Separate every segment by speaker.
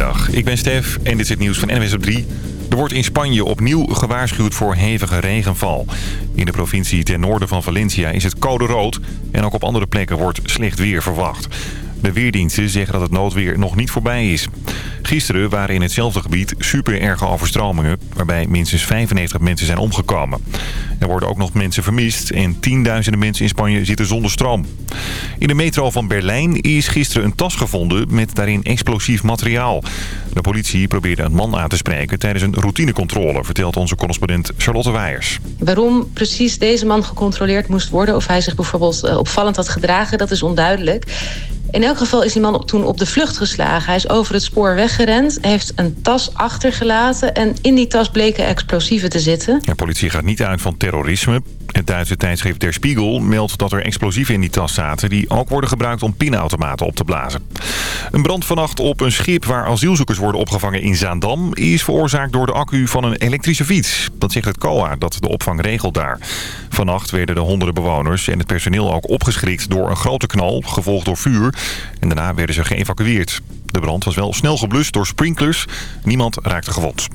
Speaker 1: Goedemiddag, ik ben Stef en dit is het nieuws van NWS op 3. Er wordt in Spanje opnieuw gewaarschuwd voor hevige regenval. In de provincie ten noorden van Valencia is het code rood... en ook op andere plekken wordt slecht weer verwacht. De weerdiensten zeggen dat het noodweer nog niet voorbij is. Gisteren waren in hetzelfde gebied super erge overstromingen... waarbij minstens 95 mensen zijn omgekomen. Er worden ook nog mensen vermist... en tienduizenden mensen in Spanje zitten zonder stroom. In de metro van Berlijn is gisteren een tas gevonden... met daarin explosief materiaal. De politie probeerde een man aan te spreken... tijdens een routinecontrole, vertelt onze correspondent Charlotte Weijers.
Speaker 2: Waarom precies deze man gecontroleerd moest worden... of hij zich bijvoorbeeld eh, opvallend had gedragen, dat is onduidelijk... In elk geval is die man toen op de vlucht geslagen. Hij is over het spoor weggerend, heeft een tas achtergelaten... en in die tas bleken explosieven te zitten.
Speaker 1: De politie gaat niet uit van terrorisme. Het Duitse tijdschrift Der Spiegel meldt dat er explosieven in die tas zaten... die ook worden gebruikt om pinautomaten op te blazen. Een brand vannacht op een schip waar asielzoekers worden opgevangen in Zaandam... is veroorzaakt door de accu van een elektrische fiets. Dat zegt het COA, dat de opvang regelt daar. Vannacht werden de honderden bewoners en het personeel ook opgeschrikt door een grote knal... gevolgd door vuur en daarna werden ze geëvacueerd. De brand was wel snel geblust door sprinklers. Niemand raakte gewond.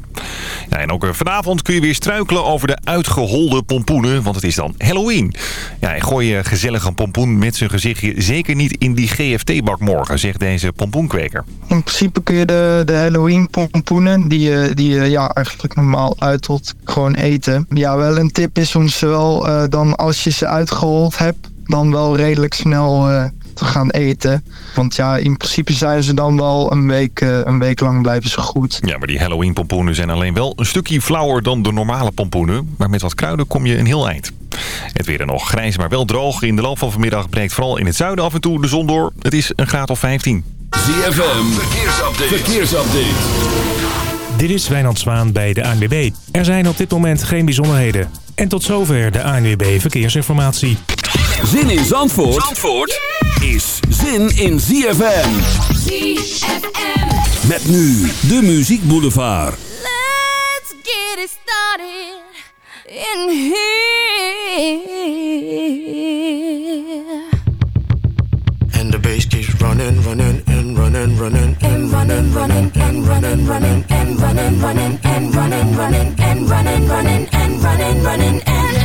Speaker 1: Ja, en ook eh, vanavond kun je weer struikelen over de uitgeholde pompoenen. Want het is dan Halloween. Ja, gooi je gezellig een pompoen met zijn gezichtje zeker niet in die GFT-bak morgen, zegt deze pompoenkweker.
Speaker 3: In principe kun je de, de Halloween pompoenen, die je, die je ja, eigenlijk normaal uitholt, gewoon eten. Ja, wel een tip is om ze wel dan als je ze uitgehold hebt, dan wel redelijk snel... te gaan eten. Want ja, in principe zijn ze dan wel een week, uh, een week lang blijven ze goed.
Speaker 1: Ja, maar die Halloween pompoenen zijn alleen wel een stukje flauwer dan de normale pompoenen. Maar met wat kruiden kom je een heel eind. Het weer er nog grijs, maar wel droog. In de loop van vanmiddag breekt vooral in het zuiden af en toe de zon door. Het is een graad of 15.
Speaker 4: ZFM, verkeersupdate. verkeersupdate.
Speaker 5: Dit is Wijnand Zwaan bij de ANWB. Er zijn op dit moment geen bijzonderheden. En tot zover de ANWB Verkeersinformatie.
Speaker 4: Zin in Zandvoort, Zandvoort is zin in ZFM.
Speaker 6: ZFM.
Speaker 4: Met nu de Muziek Boulevard.
Speaker 6: Let's get it started in here.
Speaker 7: And the bass keeps running, running, and running, running, and running, running, and running, running, and running, running, and running, running, and running, running, and running, running, and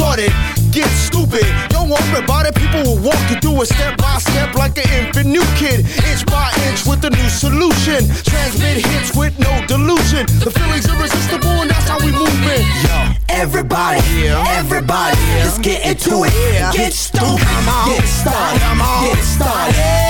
Speaker 8: started, get stupid. Don't worry about it, people will walk you through it step by step like an infant new kid. Inch by inch with a new solution. Transmit hits with no delusion. The feeling's irresistible and that's how we move it. Yo, everybody, everybody, let's get into it. Get stupid, get started, get it started, get it started.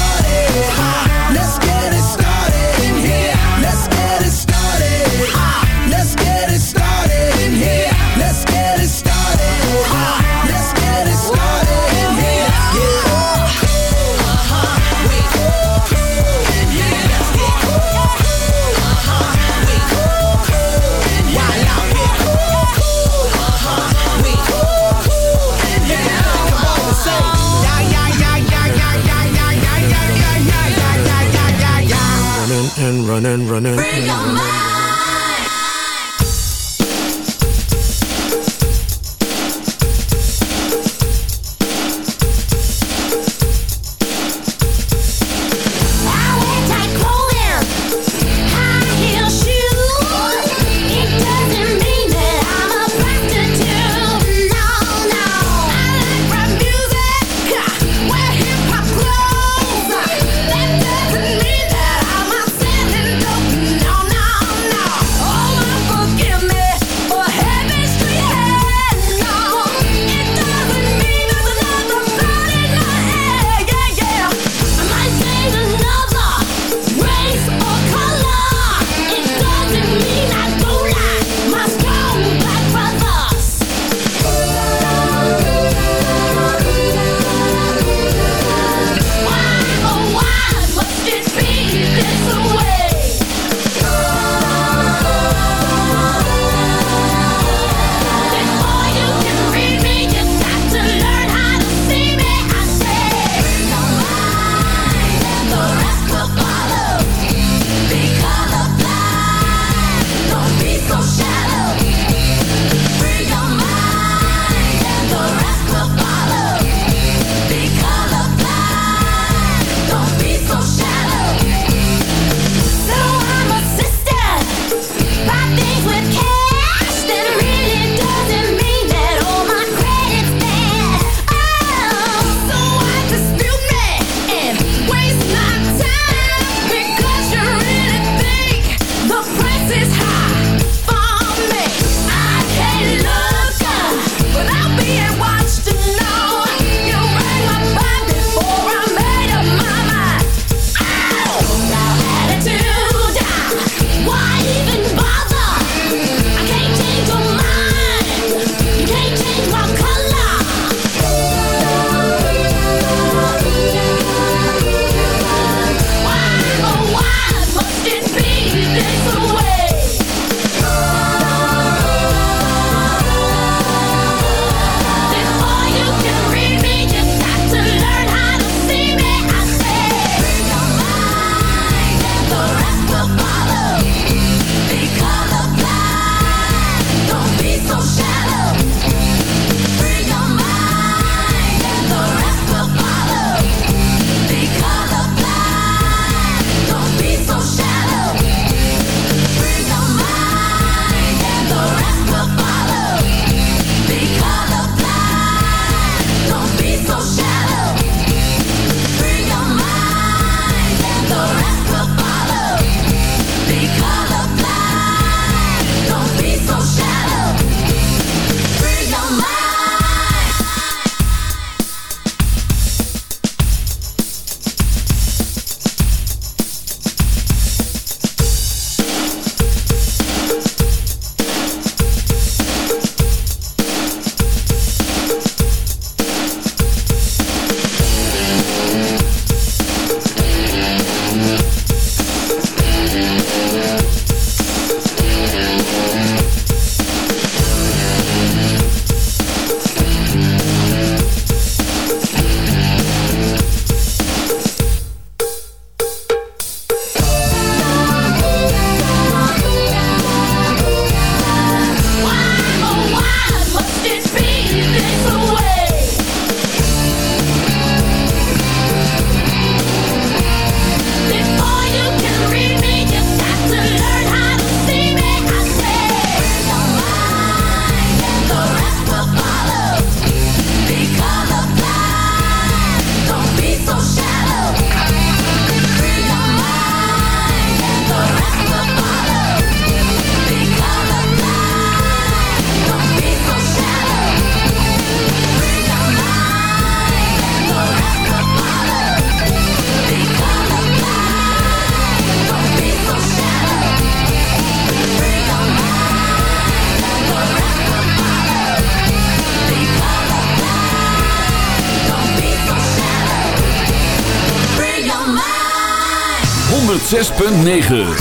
Speaker 6: Running, running. running.
Speaker 4: 106.9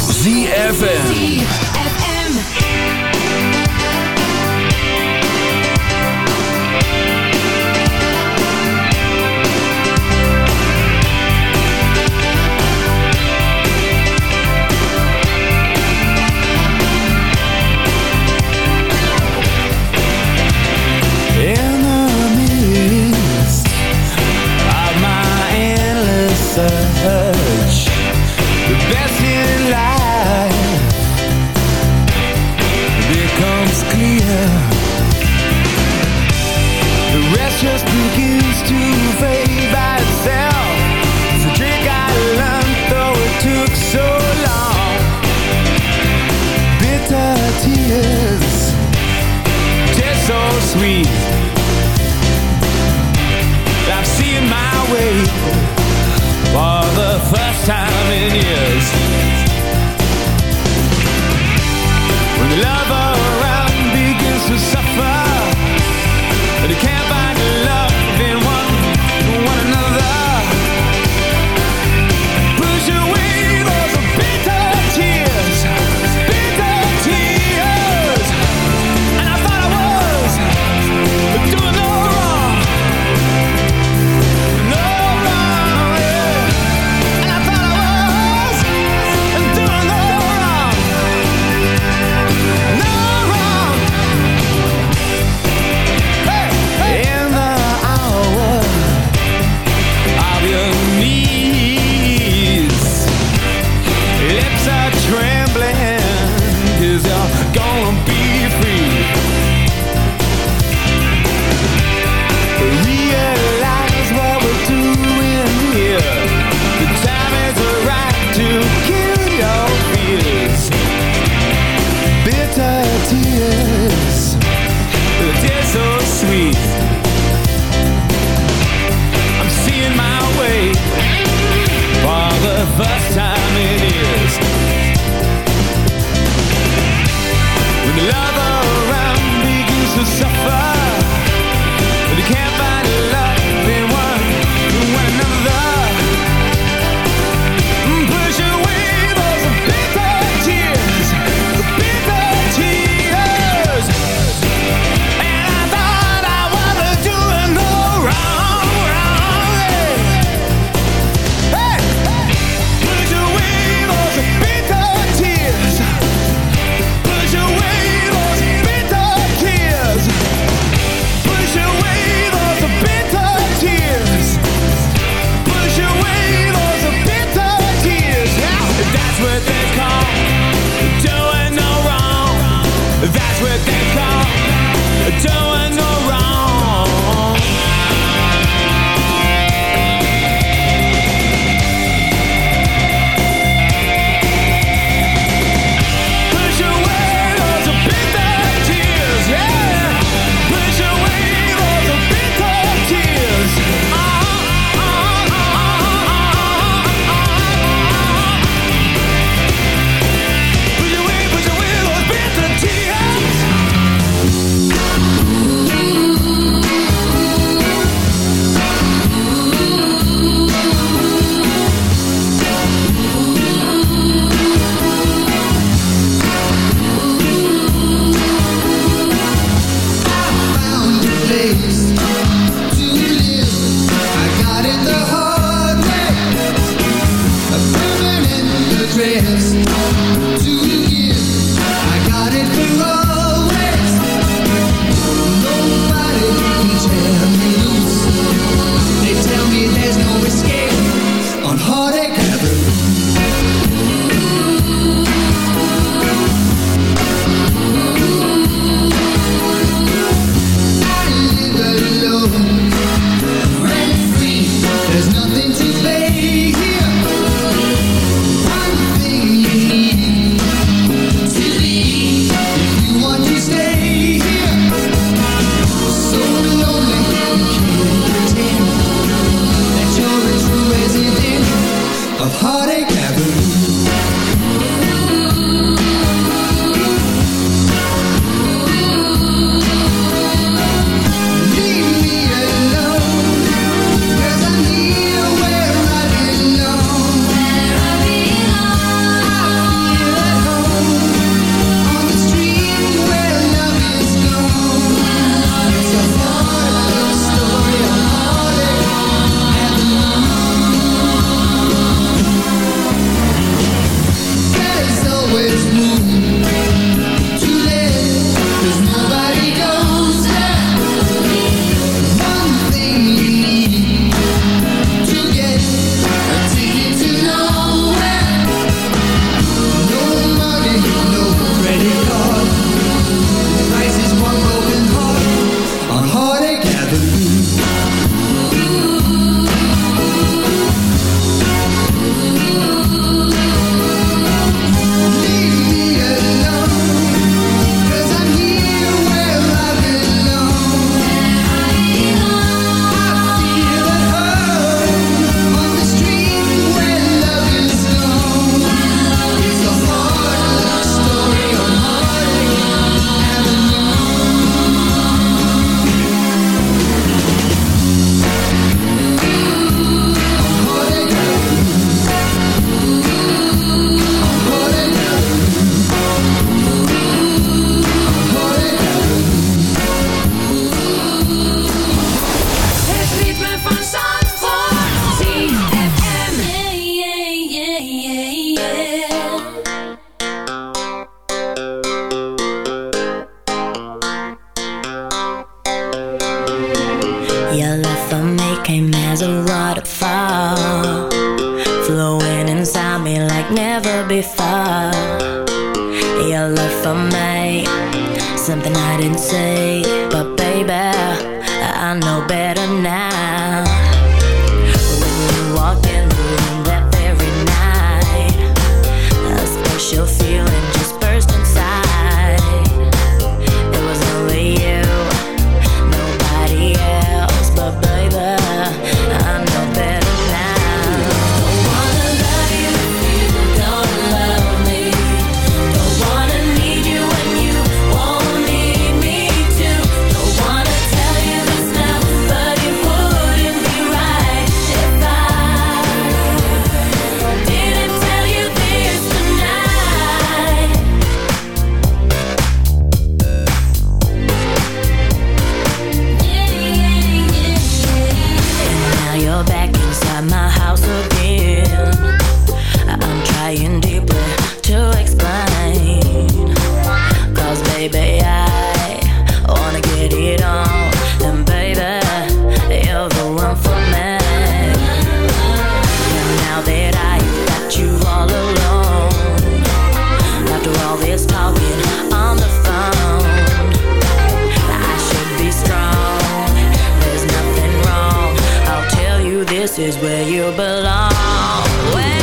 Speaker 9: this is where you belong.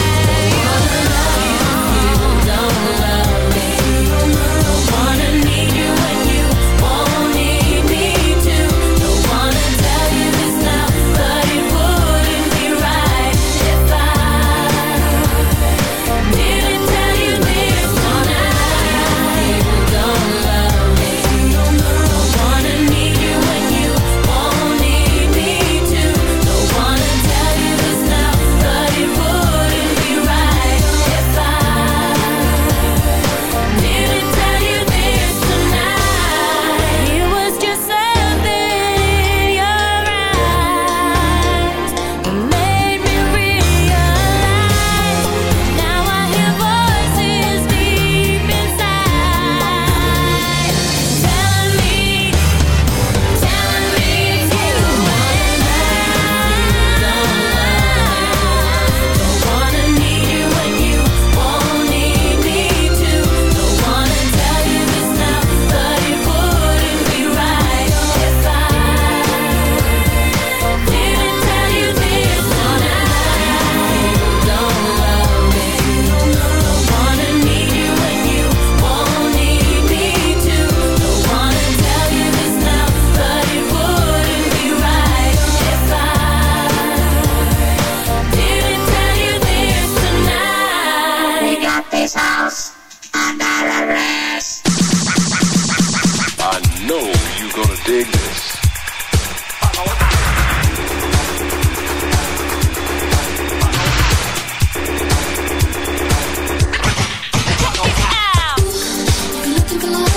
Speaker 9: of love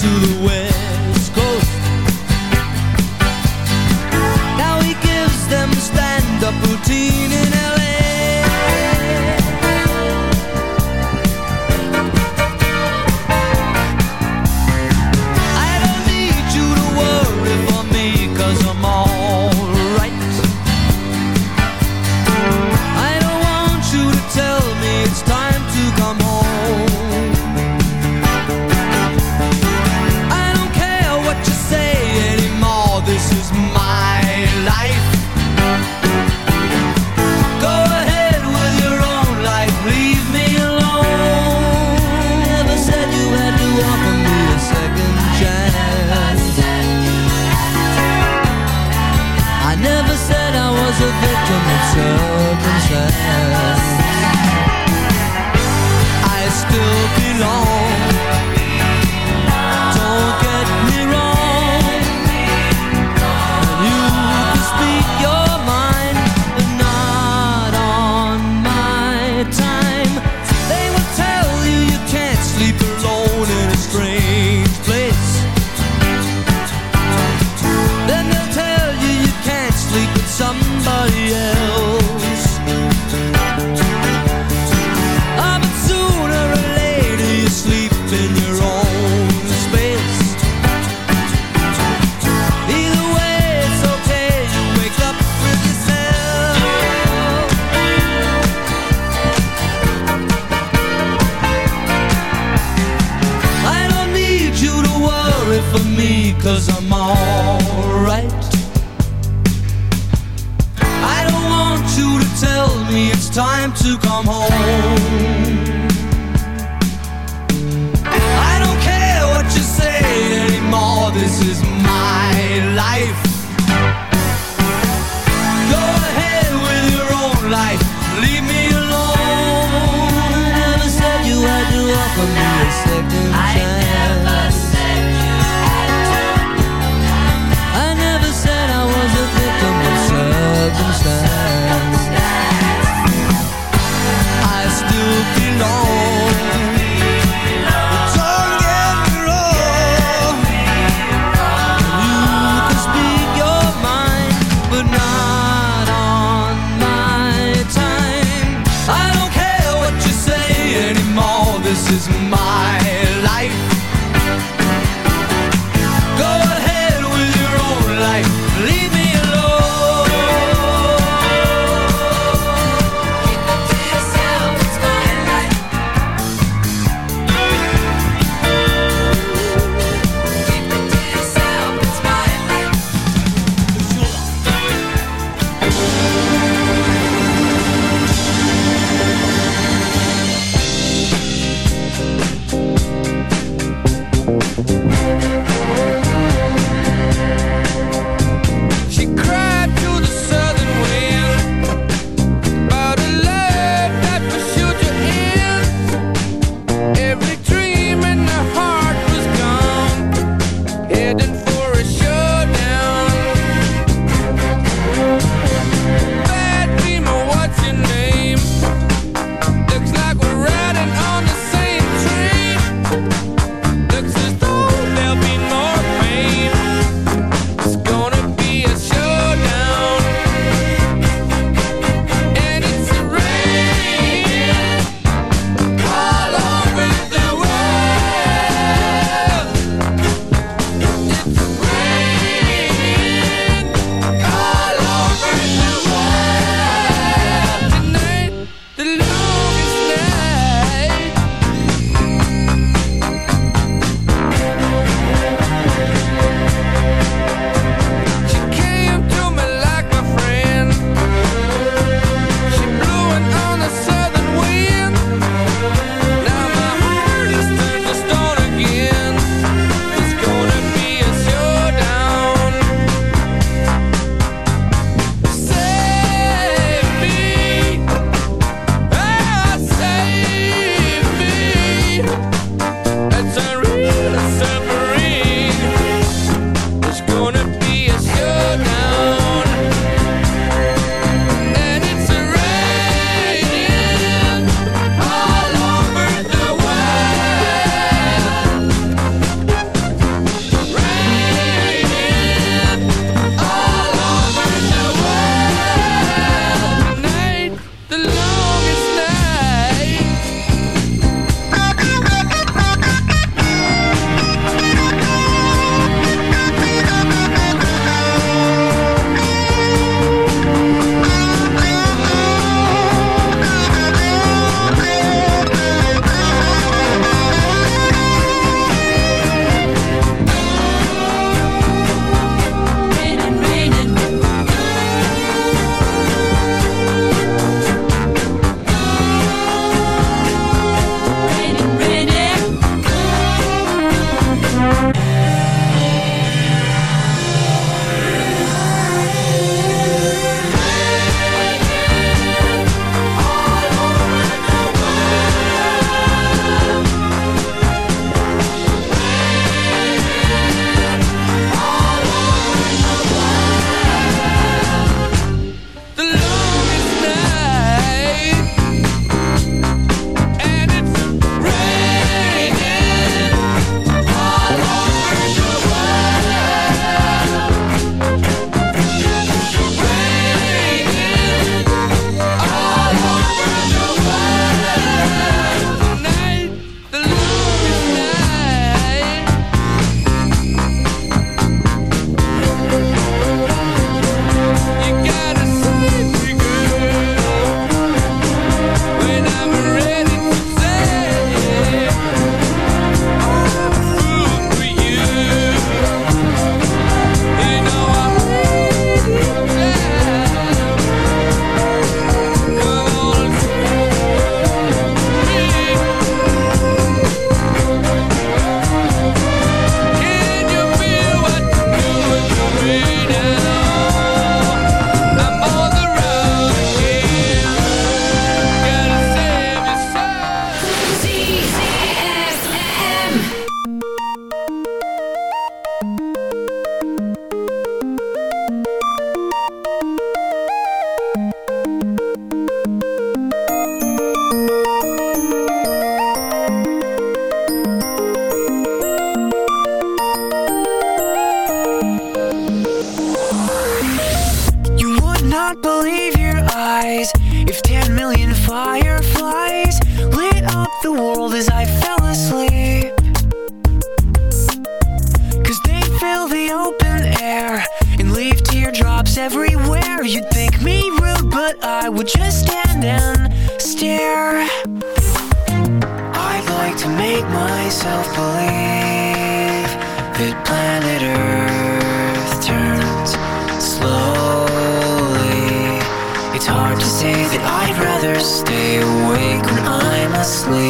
Speaker 10: to the west. me it's time to come home. I don't care what you say anymore, this is my life. Go ahead with your own life, leave me alone. I never said you had to offer me a second chance.
Speaker 11: As I fell asleep. Cause they fill the open air and leave teardrops everywhere. You'd think me rude, but I would just stand and stare. I'd like to make myself believe that planet Earth turns slowly. It's hard to say that I'd rather stay awake when I'm asleep.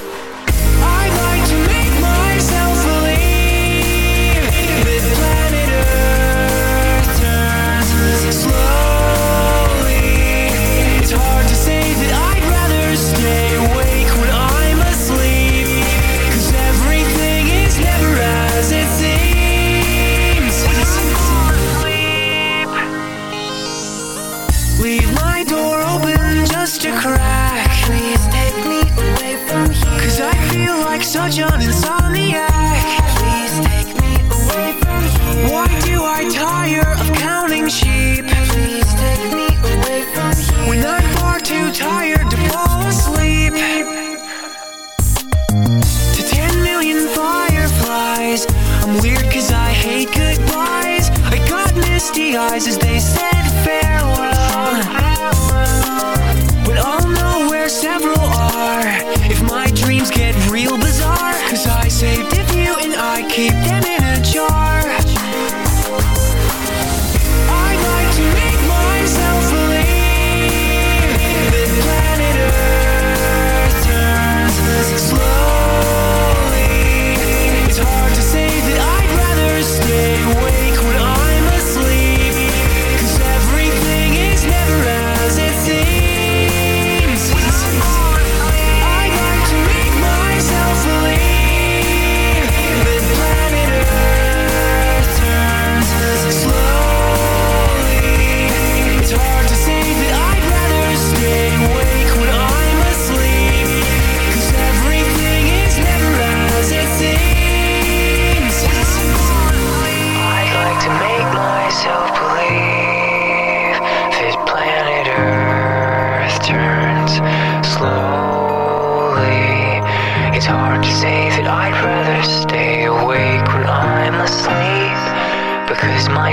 Speaker 11: Such insomniac. Please take me away from here. Why do I tire of counting sheep? Please take me away from here. I'm far too tired to fall asleep. To 10 million fireflies. I'm weird cause I hate goodbyes. I got misty eyes as they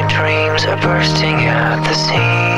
Speaker 11: dreams are bursting at the seams.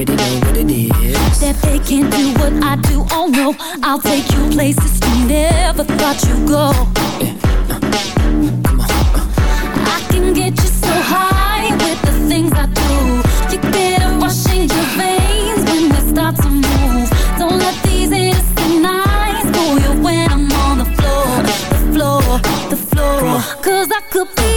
Speaker 6: already know
Speaker 12: what it is.
Speaker 6: That they can't do what I do, oh no. I'll take you places you never thought you'd go. I can get you so high with the things I do. You better wash in your veins when we start to move. Don't let these innocent eyes fool you when I'm on the floor, the floor, the floor. Cause I could be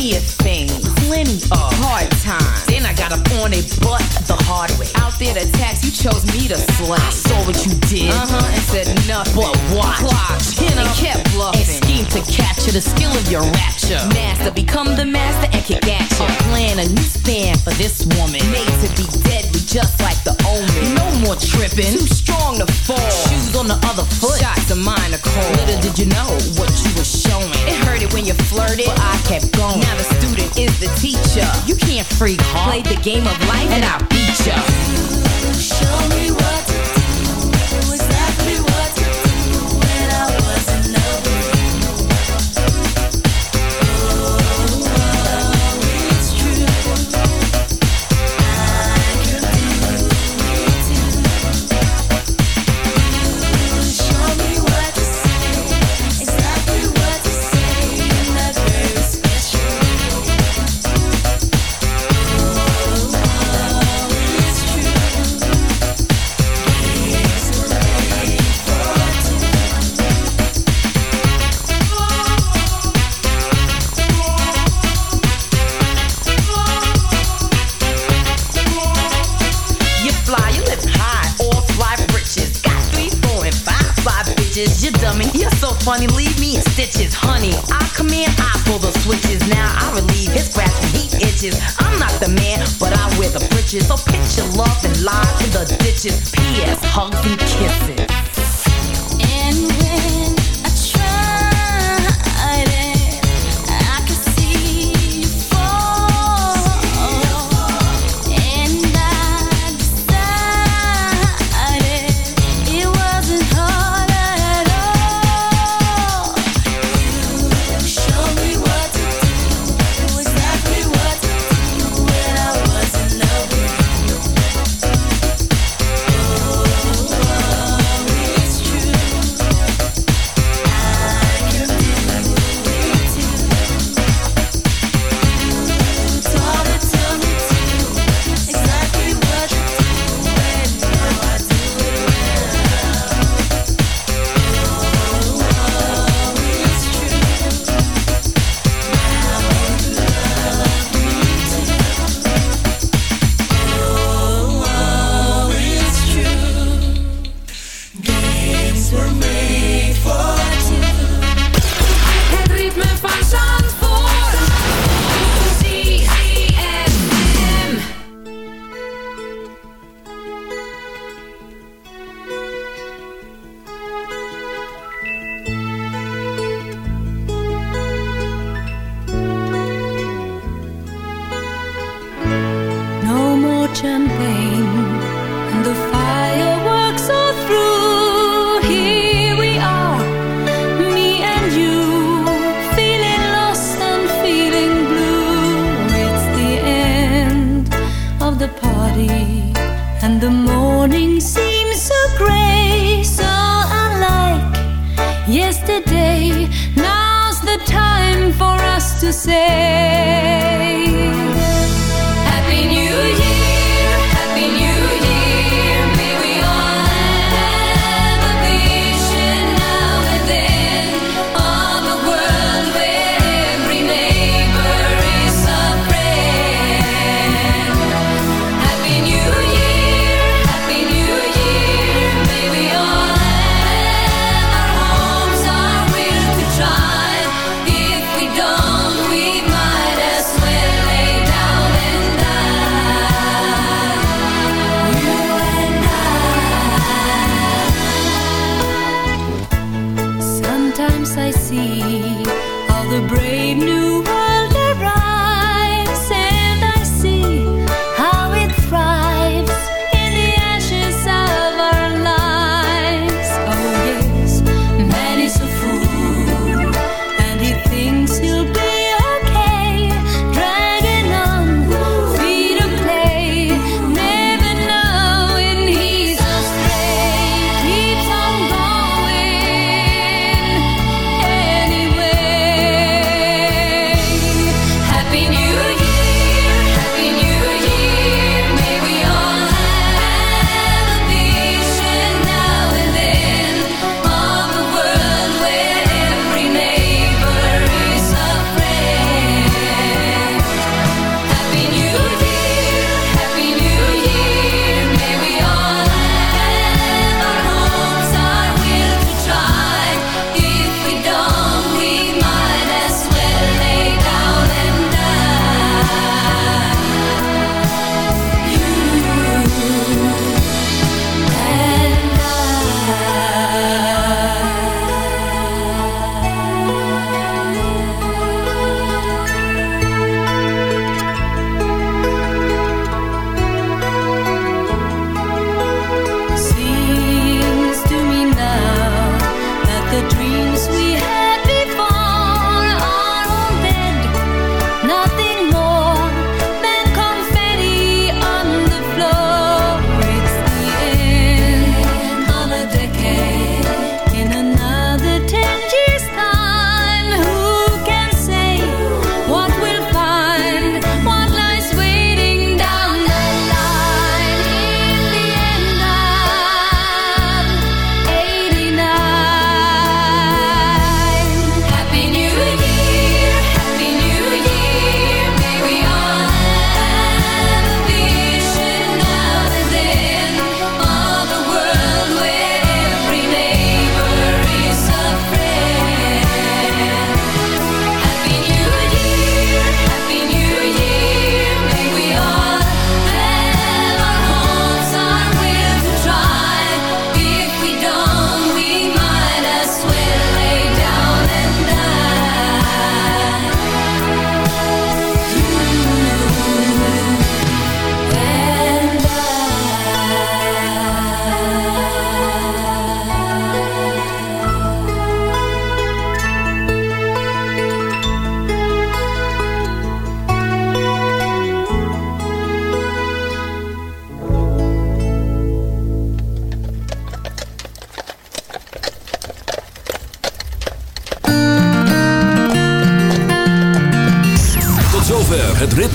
Speaker 13: many a thing, plenty of hard times. Got up on a butt the hard way. Out there to tax, you chose me to slay. I saw what you did, uh-huh, and said nothing but what? Clocked, and kept bluffing. And schemed to capture the skill of your rapture. Master, become the master and kick at you. I'm a new stand for this woman. Made to be deadly, just like the omen. No more tripping, too strong to fall. Shoes on the other foot, shots of mine are cold. Little did you know what you were showing. It hurt it when you flirted, but I kept going. Now the student is the teacher. You can't freak hard. Play the game of life and I'll beat ya.
Speaker 6: Show me what
Speaker 13: Honey, I come in, I pull the switches. Now I relieve his scratch when he itches. I'm not the man, but I wear the britches. So pitch your love and lie in the ditches. P.S. Hugs and kisses.
Speaker 6: And when